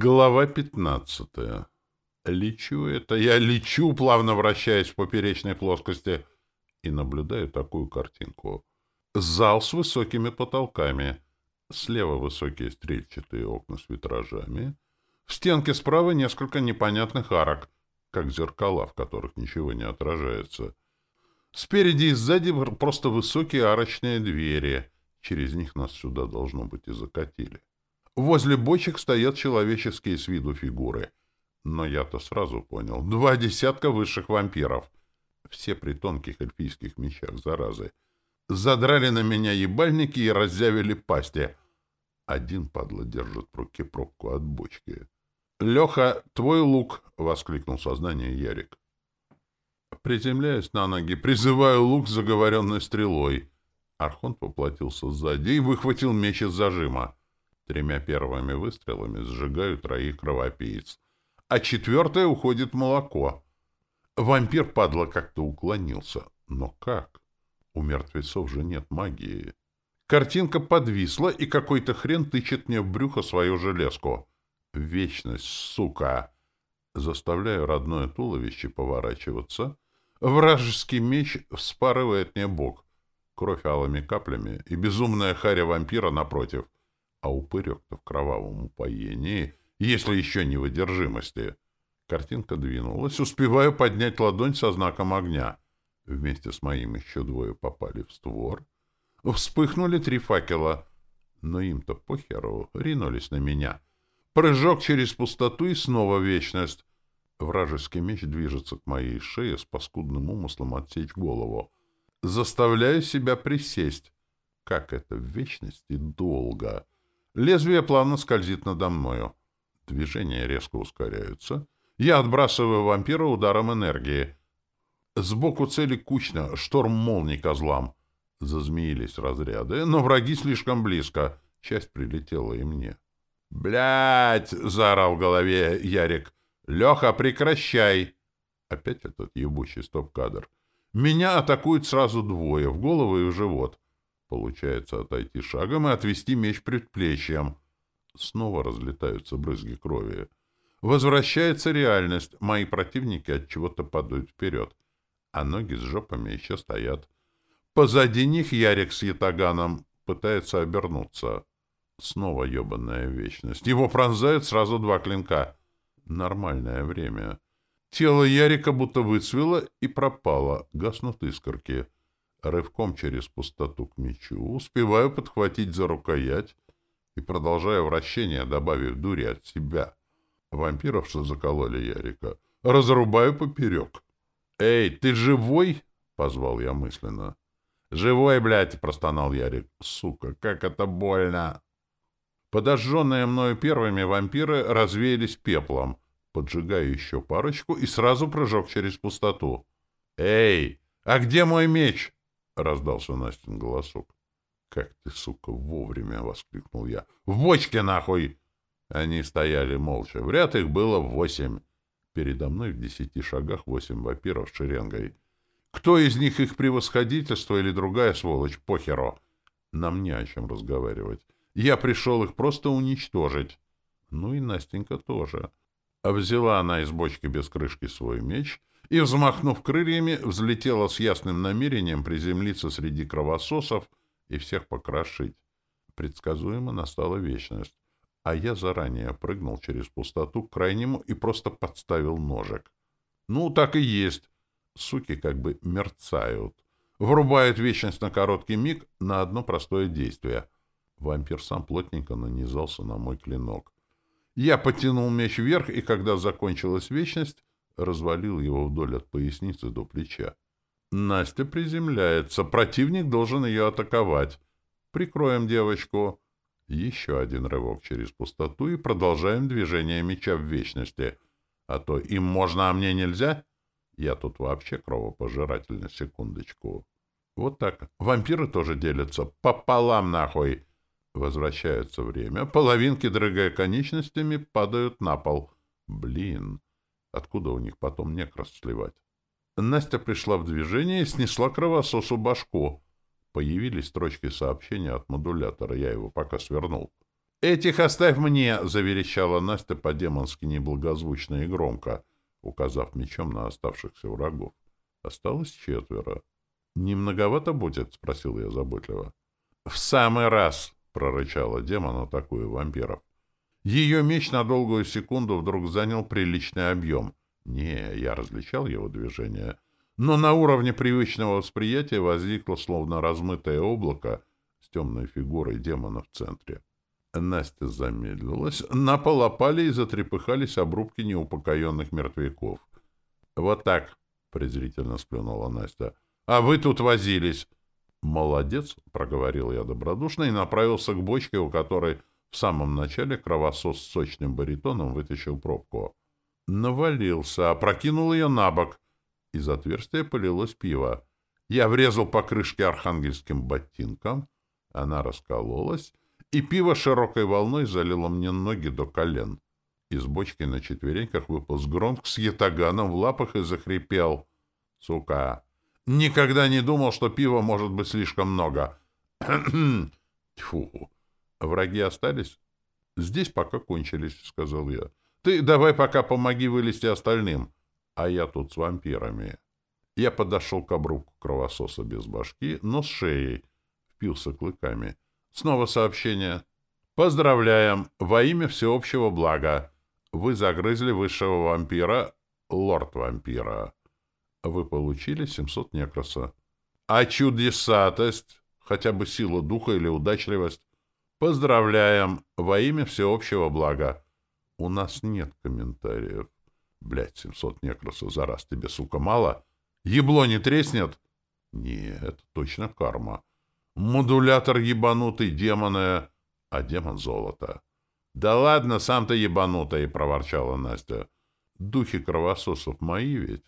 Глава пятнадцатая. Лечу это я лечу, плавно вращаясь в поперечной плоскости, и наблюдаю такую картинку. Зал с высокими потолками. Слева высокие стрельчатые окна с витражами. В стенке справа несколько непонятных арок, как зеркала, в которых ничего не отражается. Спереди и сзади просто высокие арочные двери. Через них нас сюда, должно быть, и закатили. Возле бочек стоят человеческие с виду фигуры. Но я-то сразу понял. Два десятка высших вампиров. Все при тонких эльфийских мечах, заразы. Задрали на меня ебальники и разъявили пасти. Один, падла, держит в руке пробку от бочки. — Леха, твой лук! — воскликнул сознание Ярик. Приземляясь на ноги, призываю лук заговоренной стрелой. Архонт поплатился сзади и выхватил меч из зажима. Тремя первыми выстрелами сжигаю троих кровопийц. А четвертое уходит молоко. Вампир, падла, как-то уклонился. Но как? У мертвецов же нет магии. Картинка подвисла, и какой-то хрен тычет мне в брюхо свою железку. Вечность, сука! Заставляю родное туловище поворачиваться. Вражеский меч вспарывает мне бок. Кровь алыми каплями и безумная харя вампира напротив — а упырек-то в кровавом упоении, если еще не в одержимости. Картинка двинулась, успеваю поднять ладонь со знаком огня. Вместе с моим еще двое попали в створ. Вспыхнули три факела, но им-то похеру, ринулись на меня. Прыжок через пустоту и снова вечность. Вражеский меч движется к моей шее с паскудным умыслом отсечь голову. Заставляю себя присесть. Как это в вечности долго! Лезвие плавно скользит надо мною. Движения резко ускоряются. Я отбрасываю вампира ударом энергии. Сбоку цели кучно, шторм молний козлам. Зазмеились разряды, но враги слишком близко. Часть прилетела и мне. «Блядь!» — заорал в голове Ярик. «Леха, прекращай!» Опять этот ебучий стоп-кадр. Меня атакуют сразу двое, в голову и в живот. Получается отойти шагом и отвести меч предплечьем. Снова разлетаются брызги крови. Возвращается реальность. Мои противники от чего-то падают вперед, а ноги с жопами еще стоят. Позади них Ярик с ятаганом пытается обернуться. Снова ебаная вечность. Его пронзают сразу два клинка. Нормальное время. Тело Ярика будто выцвело и пропало. Гаснут искорки. Рывком через пустоту к мечу успеваю подхватить за рукоять и продолжаю вращение, добавив дури от себя. Вампиров, что закололи Ярика, разрубаю поперек. «Эй, ты живой?» — позвал я мысленно. «Живой, блядь!» — простонал Ярик. «Сука, как это больно!» Подожженные мною первыми вампиры развеялись пеплом, поджигая еще парочку и сразу прыжок через пустоту. «Эй, а где мой меч?» — раздался Настин голосок. — Как ты, сука, вовремя! — воскликнул я. — В бочке, нахуй! Они стояли молча. В ряд их было восемь. Передо мной в десяти шагах восемь вампиров шеренгой. Кто из них их превосходительство или другая сволочь, похеру. Нам не о чем разговаривать. Я пришел их просто уничтожить. Ну и Настенька тоже. А взяла она из бочки без крышки свой меч и, взмахнув крыльями, взлетела с ясным намерением приземлиться среди кровососов и всех покрошить. Предсказуемо настала вечность, а я заранее прыгнул через пустоту к крайнему и просто подставил ножик. Ну, так и есть. Суки как бы мерцают. Врубают вечность на короткий миг на одно простое действие. Вампир сам плотненько нанизался на мой клинок. Я потянул меч вверх, и когда закончилась вечность, развалил его вдоль от поясницы до плеча. Настя приземляется. Противник должен ее атаковать. Прикроем девочку. Еще один рывок через пустоту и продолжаем движение меча в вечности. А то им можно, а мне нельзя. Я тут вообще кровопожиратель на секундочку. Вот так. Вампиры тоже делятся. Пополам нахуй. Возвращается время. Половинки, дрыгая конечностями, падают на пол. Блин. Откуда у них потом некрас сливать? Настя пришла в движение и снесла кровососу башку. Появились строчки сообщения от модулятора, я его пока свернул. «Этих оставь мне!» — заверещала Настя по-демонски неблагозвучно и громко, указав мечом на оставшихся врагов. Осталось четверо. «Не многовато будет?» — спросил я заботливо. «В самый раз!» — прорычала демон, атакуя вампиров. Ее меч на долгую секунду вдруг занял приличный объем. Не, я различал его движение, но на уровне привычного восприятия возникло словно размытое облако с темной фигурой демона в центре. Настя замедлилась. На пол опали и затрепыхались обрубки неупокоенных мертвяков. «Вот так», — презрительно сплюнула Настя. «А вы тут возились». «Молодец», — проговорил я добродушно и направился к бочке, у которой в самом начале кровосос с сочным баритоном вытащил пробку. Навалился, опрокинул ее на бок. Из отверстия полилось пиво. Я врезал по крышке архангельским ботинком. Она раскололась, и пиво широкой волной залило мне ноги до колен. Из бочки на четвереньках выполз Гронк с ятаганом в лапах и захрипел. «Сука! Никогда не думал, что пива может быть слишком много!» Тьфу! Враги остались? Здесь пока кончились, — сказал я. Ты давай пока помоги вылезти остальным. А я тут с вампирами. Я подошел к обрубку кровососа без башки, но с шеей. Впился клыками. Снова сообщение. Поздравляем! Во имя всеобщего блага! Вы загрызли высшего вампира, лорд-вампира. Вы получили 700 некроса. А чудесатость, хотя бы сила духа или удачливость, Поздравляем! Во имя всеобщего блага. У нас нет комментариев. Блять, 700 некросов за раз тебе, сука, мало? Ебло не треснет? Нет, это точно карма. Модулятор ебанутый, демоная, а демон золото. Да ладно, сам ты ебанутый, проворчала Настя. Духи кровососов мои ведь?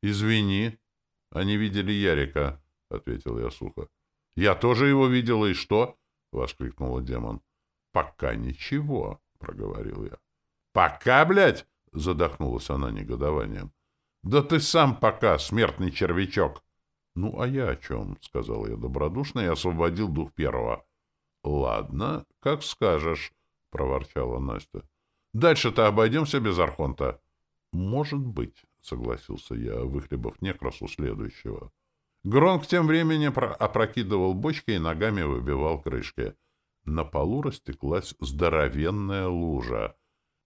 Извини. Они видели Ярика, ответил я сухо. Я тоже его видела, и что? — воскликнула демон. — Пока ничего, — проговорил я. — Пока, блядь? — задохнулась она негодованием. — Да ты сам пока, смертный червячок! — Ну, а я о чем? — сказал я добродушно и освободил дух первого. — Ладно, как скажешь, — проворчала Настя. — Дальше-то обойдемся без Архонта. — Может быть, — согласился я, выхлебав некрасу следующего. Гронк тем временем опрокидывал бочки и ногами выбивал крышки. На полу растеклась здоровенная лужа.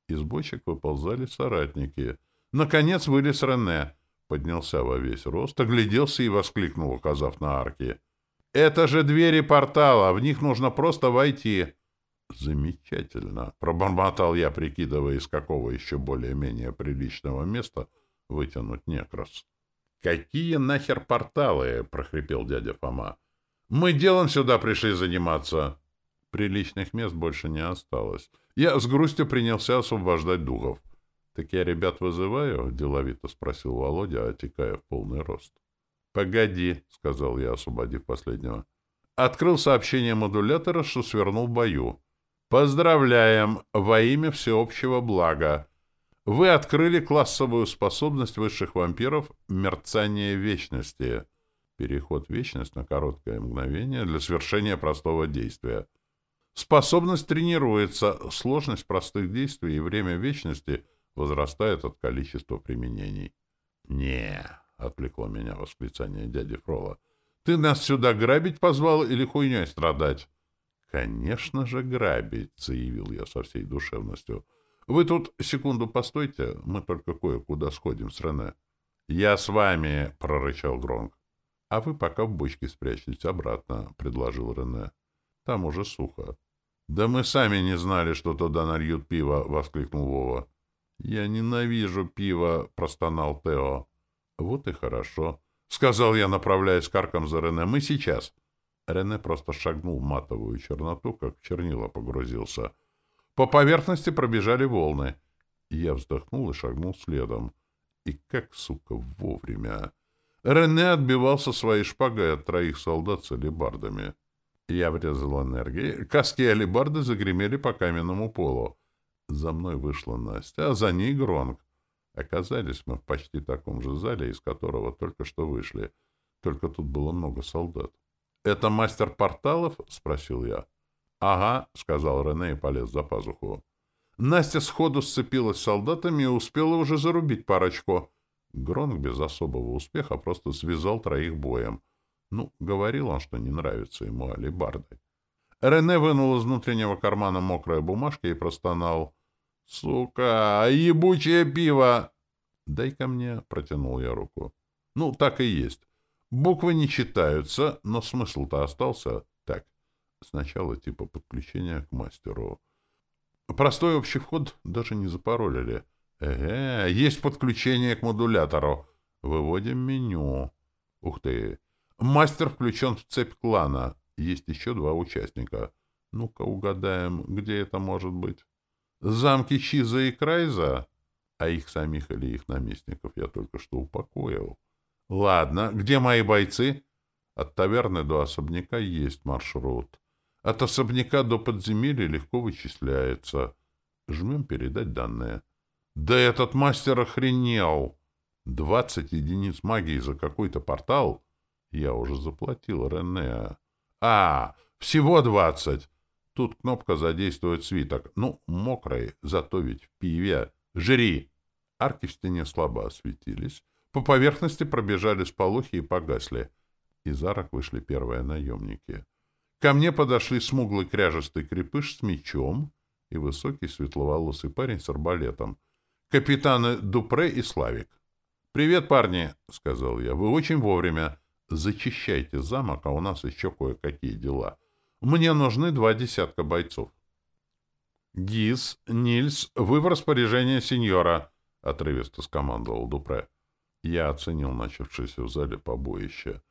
Из бочек выползали соратники. Наконец вылез Рене. Поднялся во весь рост, огляделся и воскликнул, указав на арки. «Это же двери портала! В них нужно просто войти!» «Замечательно!» — пробормотал я, прикидывая, из какого еще более-менее приличного места вытянуть некрас. «Какие нахер порталы?» — прохрипел дядя Фома. «Мы делом сюда пришли заниматься». Приличных мест больше не осталось. Я с грустью принялся освобождать духов. «Так я ребят вызываю?» — деловито спросил Володя, отекая в полный рост. «Погоди», — сказал я, освободив последнего. Открыл сообщение модулятора, что свернул бою. «Поздравляем! Во имя всеобщего блага! Вы открыли классовую способность высших вампиров «Мерцание вечности». Переход в вечность на короткое мгновение для совершения простого действия. Способность тренируется, сложность простых действий и время вечности возрастает от количества применений. не отвлекло меня восклицание дяди Фрола. «Ты нас сюда грабить позвал или хуйней страдать?» «Конечно же грабить», — заявил я со всей душевностью. Вы тут секунду постойте, мы только кое-куда сходим с Я с вами, — прорычал Гронк. — А вы пока в бочке спрячьтесь обратно, — предложил Рене. — Там уже сухо. — Да мы сами не знали, что туда нальют пиво, — воскликнул Вова. — Я ненавижу пиво, — простонал Тео. — Вот и хорошо, — сказал я, направляясь карком за Рене. — Мы сейчас. Рене просто шагнул в матовую черноту, как в чернила погрузился — по поверхности пробежали волны. Я вздохнул и шагнул следом. И как, сука, вовремя. Рене отбивался своей шпагой от троих солдат с алебардами. Я врезал энергией. Каски алебарды загремели по каменному полу. За мной вышла Настя, а за ней Гронг. Оказались мы в почти таком же зале, из которого только что вышли. Только тут было много солдат. — Это мастер порталов? — спросил я. «Ага», — сказал Рене и полез за пазуху. Настя сходу сцепилась с солдатами и успела уже зарубить парочку. Гронк без особого успеха просто связал троих боем. Ну, говорил он, что не нравится ему алибарды. Рене вынул из внутреннего кармана мокрые бумажки и простонал. «Сука, ебучее пиво!» «Дай-ка мне», — протянул я руку. «Ну, так и есть. Буквы не читаются, но смысл-то остался. Так, сначала типа подключения к мастеру. Простой общий вход даже не запаролили. Эге, есть подключение к модулятору. Выводим меню. Ух ты. Мастер включен в цепь клана. Есть еще два участника. Ну-ка угадаем, где это может быть. Замки Чиза и Крайза? А их самих или их наместников я только что упокоил. Ладно, где мои бойцы? От таверны до особняка есть маршрут. От особняка до подземелья легко вычисляется. Жмем передать данные. Да этот мастер охренел! Двадцать единиц магии за какой-то портал? Я уже заплатил Рене. А, всего двадцать. Тут кнопка задействует свиток. Ну, мокрый, зато ведь в пиве. Жри! Арки в стене слабо осветились. По поверхности пробежали сполохи и погасли. Из арок вышли первые наемники. Ко мне подошли смуглый кряжестый крепыш с мечом и высокий светловолосый парень с арбалетом. Капитаны Дупре и Славик. «Привет, парни!» — сказал я. «Вы очень вовремя. Зачищайте замок, а у нас еще кое-какие дела. Мне нужны два десятка бойцов». «Гиз, Нильс, вы в распоряжении сеньора», — отрывисто скомандовал Дупре. Я оценил начавшееся в зале побоище.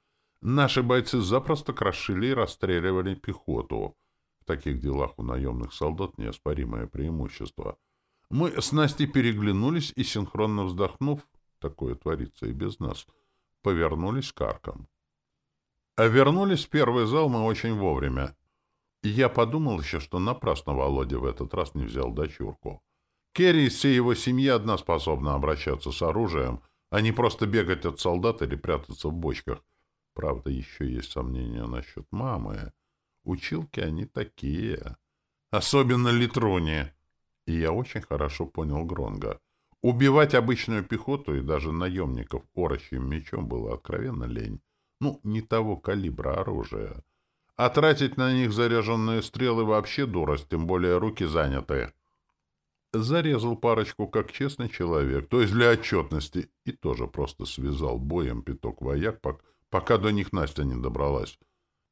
Наши бойцы запросто крошили и расстреливали пехоту. В таких делах у наемных солдат неоспоримое преимущество. Мы с Настей переглянулись и, синхронно вздохнув, такое творится и без нас, повернулись к аркам. А вернулись в первый зал мы очень вовремя. Я подумал еще, что напрасно Володя в этот раз не взял дочурку. Керри и всей его семьи одна способна обращаться с оружием — а не просто бегать от солдат или прятаться в бочках. Правда, еще есть сомнения насчет мамы. Училки они такие. Особенно Литрони. И я очень хорошо понял Гронга. Убивать обычную пехоту и даже наемников орочьим мечом было откровенно лень. Ну, не того калибра оружия. А тратить на них заряженные стрелы вообще дурость, тем более руки заняты. Зарезал парочку как честный человек, то есть для отчетности, и тоже просто связал боем пяток вояк, пока до них Настя не добралась.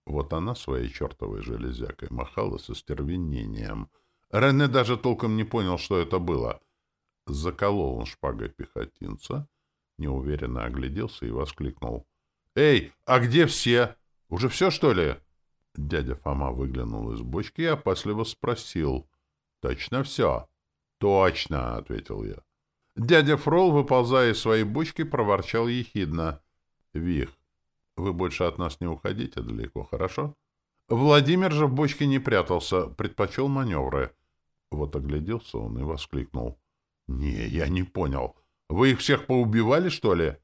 Вот она своей чертовой железякой махала со стервенением. Рене даже толком не понял, что это было. Заколол он шпагой пехотинца, неуверенно огляделся и воскликнул. «Эй, а где все? Уже все, что ли?» Дядя Фома выглянул из бочки и опасливо спросил. «Точно все?» «Точно», — ответил я. Дядя Фрол, выползая из своей бочки, проворчал ехидно. «Вих, вы больше от нас не уходите далеко, хорошо?» Владимир же в бочке не прятался, предпочел маневры. Вот огляделся он и воскликнул. «Не, я не понял. Вы их всех поубивали, что ли?»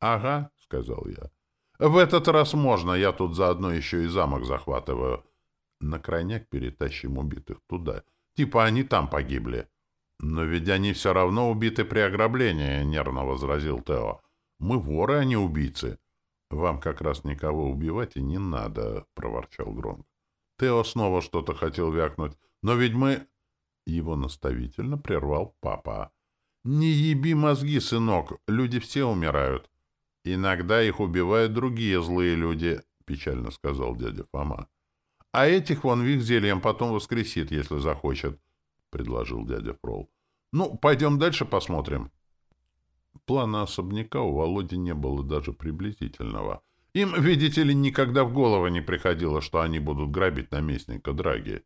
«Ага», — сказал я. «В этот раз можно, я тут заодно еще и замок захватываю. На крайняк перетащим убитых туда. Типа они там погибли». «Но ведь они все равно убиты при ограблении», — нервно возразил Тео. «Мы воры, а не убийцы». «Вам как раз никого убивать и не надо», — проворчал Гронк. Тео снова что-то хотел вякнуть. «Но ведь мы...» Его наставительно прервал папа. «Не еби мозги, сынок, люди все умирают». «Иногда их убивают другие злые люди», — печально сказал дядя Фома. «А этих вон Вик зельем потом воскресит, если захочет». — предложил дядя Фрол. — Ну, пойдем дальше посмотрим. Плана особняка у Володи не было даже приблизительного. Им, видите ли, никогда в голову не приходило, что они будут грабить наместника Драги.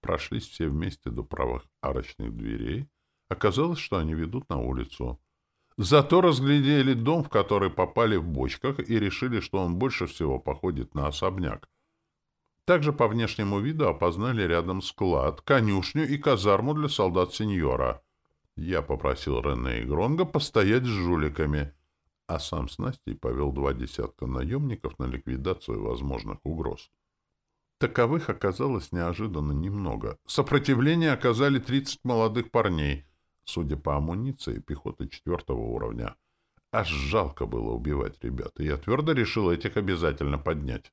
Прошлись все вместе до правых арочных дверей. Оказалось, что они ведут на улицу. Зато разглядели дом, в который попали в бочках, и решили, что он больше всего походит на особняк. Также по внешнему виду опознали рядом склад, конюшню и казарму для солдат сеньора. Я попросил Рене и Гронга постоять с жуликами, а сам с Настей повел два десятка наемников на ликвидацию возможных угроз. Таковых оказалось неожиданно немного. Сопротивление оказали 30 молодых парней, судя по амуниции, пехоты четвертого уровня. Аж жалко было убивать ребят, и я твердо решил этих обязательно поднять.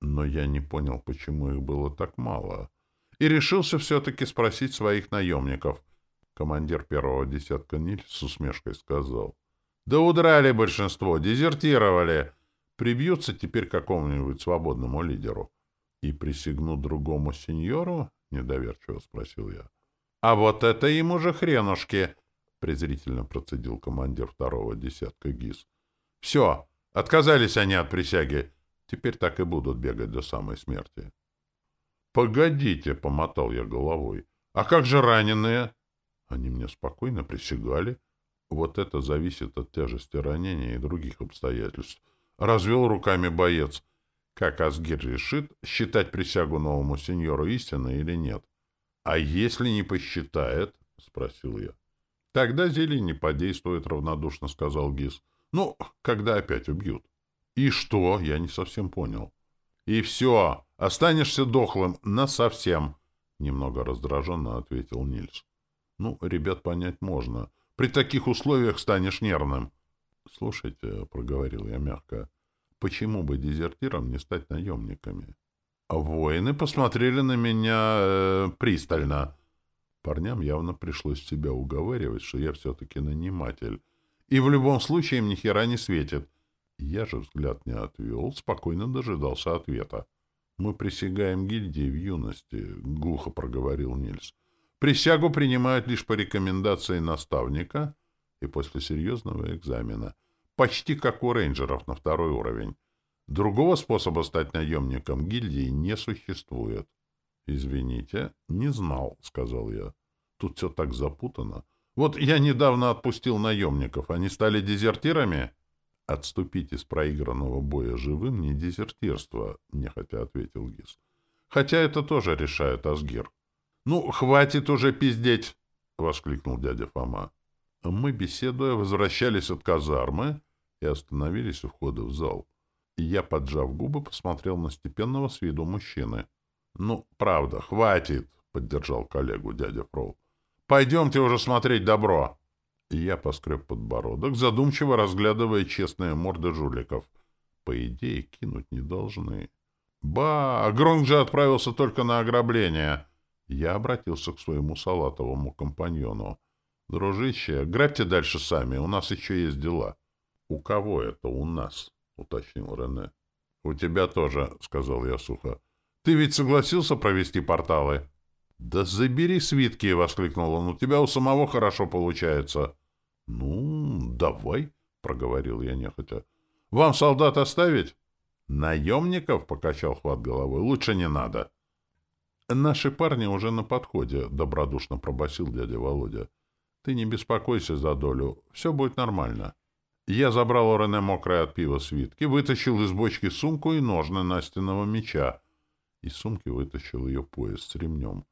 Но я не понял, почему их было так мало. И решился все-таки спросить своих наемников. Командир первого десятка Ниль с усмешкой сказал. «Да удрали большинство, дезертировали. Прибьются теперь какому-нибудь свободному лидеру». «И присягнут другому сеньору?» — недоверчиво спросил я. «А вот это им уже хренушки!» — презрительно процедил командир второго десятка ГИС. «Все, отказались они от присяги. Теперь так и будут бегать до самой смерти. «Погодите», — помотал я головой. «А как же раненые?» Они мне спокойно присягали. Вот это зависит от тяжести ранения и других обстоятельств. Развел руками боец. Как Асгир решит, считать присягу новому сеньору истиной или нет? «А если не посчитает?» — спросил я. «Тогда зелень не подействует», — равнодушно сказал Гис. «Ну, когда опять убьют?» «И что?» — я не совсем понял. «И все! Останешься дохлым насовсем!» — немного раздраженно ответил Нильс. «Ну, ребят, понять можно. При таких условиях станешь нервным». «Слушайте», — проговорил я мягко, — «почему бы дезертирам не стать наемниками?» А воины посмотрели на меня э, пристально. Парням явно пришлось себя уговаривать, что я все-таки наниматель. И в любом случае им ни хера не светит. Я же взгляд не отвел, спокойно дожидался ответа. «Мы присягаем гильдии в юности», — глухо проговорил Нильс. «Присягу принимают лишь по рекомендации наставника и после серьезного экзамена, почти как у рейнджеров на второй уровень. Другого способа стать наемником гильдии не существует». «Извините, не знал», — сказал я. «Тут все так запутано. Вот я недавно отпустил наемников, они стали дезертирами?» «Отступить из проигранного боя живым не дезертирство», — нехотя ответил Гис. «Хотя это тоже решает Асгир». «Ну, хватит уже пиздеть!» — воскликнул дядя Фома. Мы, беседуя, возвращались от казармы и остановились у входа в зал. Я, поджав губы, посмотрел на степенного с виду мужчины. «Ну, правда, хватит!» — поддержал коллегу дядя Фрол. «Пойдемте уже смотреть добро!» Я поскреб подбородок, задумчиво разглядывая честные морды жуликов. По идее, кинуть не должны. «Ба! Гронг же отправился только на ограбление!» Я обратился к своему салатовому компаньону. «Дружище, грабьте дальше сами, у нас еще есть дела». «У кого это у нас?» — уточнил Рене. «У тебя тоже», — сказал я сухо. «Ты ведь согласился провести порталы?» «Да забери свитки!» — воскликнул он. «У тебя у самого хорошо получается». «Ну, давай», — проговорил я нехотя. «Вам солдат оставить?» «Наемников?» — покачал хват головой. «Лучше не надо». «Наши парни уже на подходе», — добродушно пробасил дядя Володя. «Ты не беспокойся за долю. Все будет нормально». Я забрал у Рене мокрое от пива свитки, вытащил из бочки сумку и ножны настенного меча. Из сумки вытащил ее пояс с ремнем.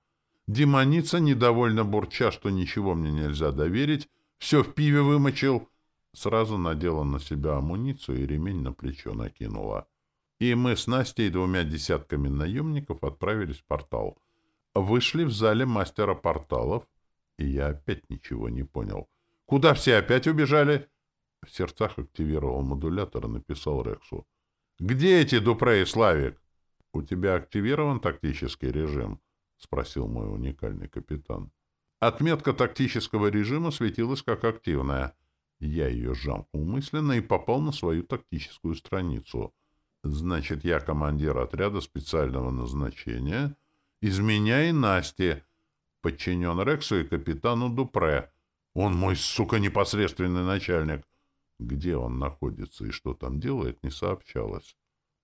Демоница, недовольно бурча, что ничего мне нельзя доверить, все в пиве вымочил. Сразу надела на себя амуницию и ремень на плечо накинула. И мы с Настей и двумя десятками наемников отправились в портал. Вышли в зале мастера порталов, и я опять ничего не понял. Куда все опять убежали? В сердцах активировал модулятор и написал Рексу. «Где эти Дупре и Славик?» «У тебя активирован тактический режим?» — спросил мой уникальный капитан. Отметка тактического режима светилась как активная. Я ее жамкнул мысленно и попал на свою тактическую страницу. Значит, я командир отряда специального назначения. Из меня и Насти. Подчинен Рексу и капитану Дупре. Он мой, сука, непосредственный начальник. Где он находится и что там делает, не сообщалось.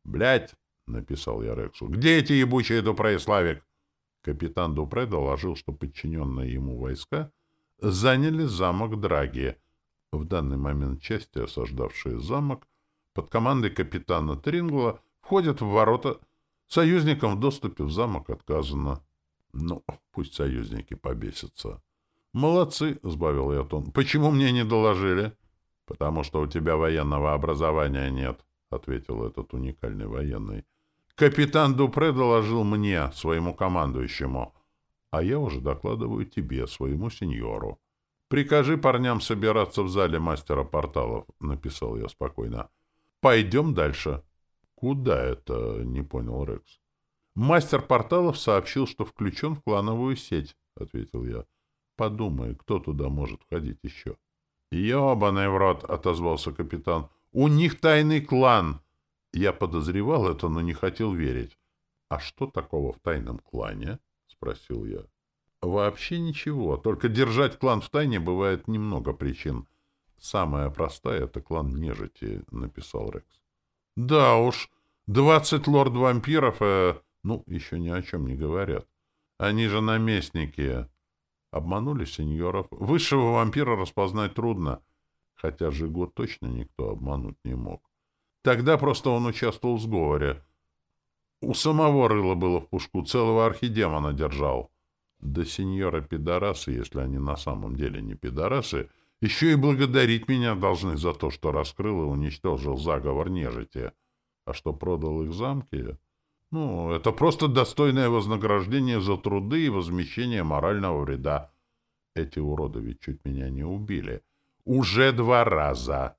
«Блядь!» — написал я Рексу. «Где эти ебучие Дупре и Славик?» Капитан Дупре доложил, что подчиненные ему войска заняли замок Драги. В данный момент части, осаждавшие замок, под командой капитана Трингла входят в ворота. Союзникам в доступе в замок отказано. Ну, пусть союзники побесятся. «Молодцы», — сбавил я тон. «Почему мне не доложили?» «Потому что у тебя военного образования нет», — ответил этот уникальный военный. Капитан Дупре доложил мне, своему командующему, а я уже докладываю тебе, своему сеньору. Прикажи парням собираться в зале мастера порталов, — написал я спокойно. Пойдем дальше. Куда это? — не понял Рекс. Мастер порталов сообщил, что включен в клановую сеть, — ответил я. Подумай, кто туда может входить еще. «Ебаный в рот!» — отозвался капитан. «У них тайный клан!» Я подозревал это, но не хотел верить. «А что такого в тайном клане?» — спросил я. «Вообще ничего. Только держать клан в тайне бывает немного причин. Самая простая — это клан нежити», — написал Рекс. «Да уж, двадцать лорд-вампиров, э, ну, еще ни о чем не говорят. Они же наместники. Обманули сеньоров. Высшего вампира распознать трудно, хотя Жиго точно никто обмануть не мог. Тогда просто он участвовал в сговоре. У самого рыла было в пушку, целого архидемона держал. Да сеньора пидорасы, если они на самом деле не пидорасы, еще и благодарить меня должны за то, что раскрыл и уничтожил заговор нежити. А что продал их замки? Ну, это просто достойное вознаграждение за труды и возмещение морального вреда. Эти уроды ведь чуть меня не убили. Уже два раза.